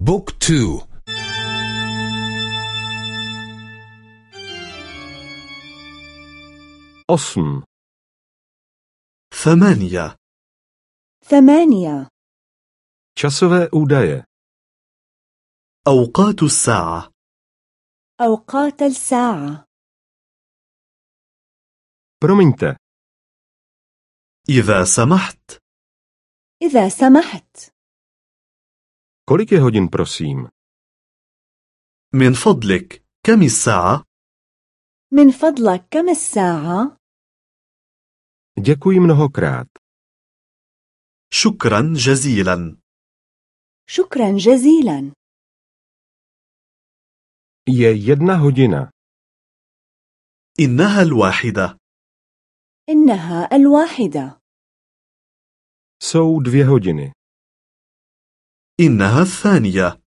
بوك تو osm, ثمانية. ثمانية. časové údaje, أوقات الساعة. أوقات الساعة. promiňte, إذا سمحت. إذا سمحت. Kolik je hodin prosím? من فضلك كم الساعة؟ من فضلك كم الساعة؟ Děkuji mnohokrát. شكرا جزيلا شكرا جزيلا Je jedna hodina. إنها الواحدة إنها الواحدة Jsou dvě hodiny. إنها الثانية.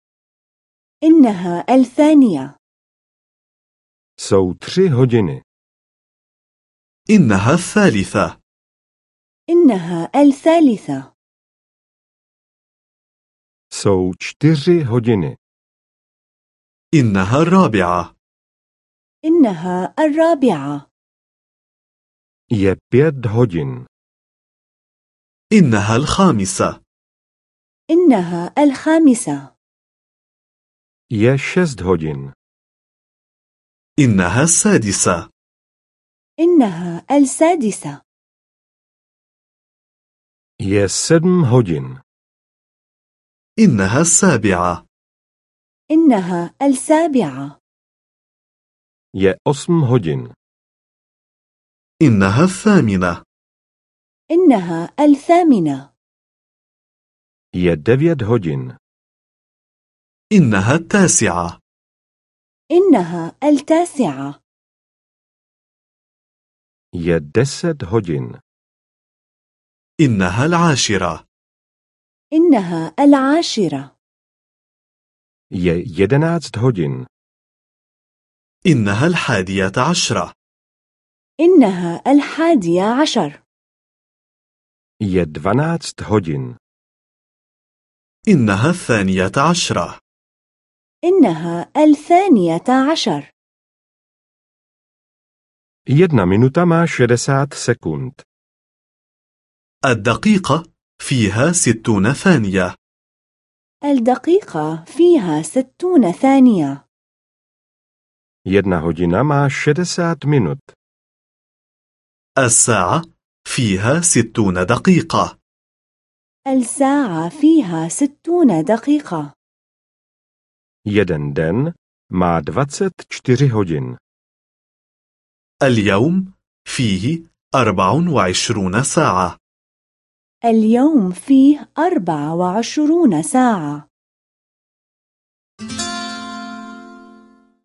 إنها الثانية. Jsou tři hodiny. إنها الثالثة. إنها الثالثة. Jsou čtyři hodiny. إنها الرابعة. إنها الرابعة. Je pět hodin. إنها الخامسة. إنها الخامسة. Je šest hodin. إنها السادسة. إنها السادسة. Je sedm hodin. إنها السابعة. إنها السابعة. Je osm hodin. إنها الثامنة. إنها الثامنة. Je devět hodin. إنها التاسعة إنها التاسعة Je deset hodin. إنها العاشرة إنها العاشرة Je jedenáct hodin. إنها الحادية عشرة إنها الحادية عشر Je dvanáct hodin. إنها الثانية عشرة. إنها الثانية عشر. Jedna minuta má 60 sekund. الدقيقة فيها ستون ثانية. الدقيقة فيها ستون ثانية. Jedna hodina má 60 minut. الساعة فيها ستون دقيقة. الساعة فيها ستون دقيقة. Jeden den má 24 hodin. اليوم فيه أربع وعشرون ساعة. اليوم فيه أربع وعشرون ساعة.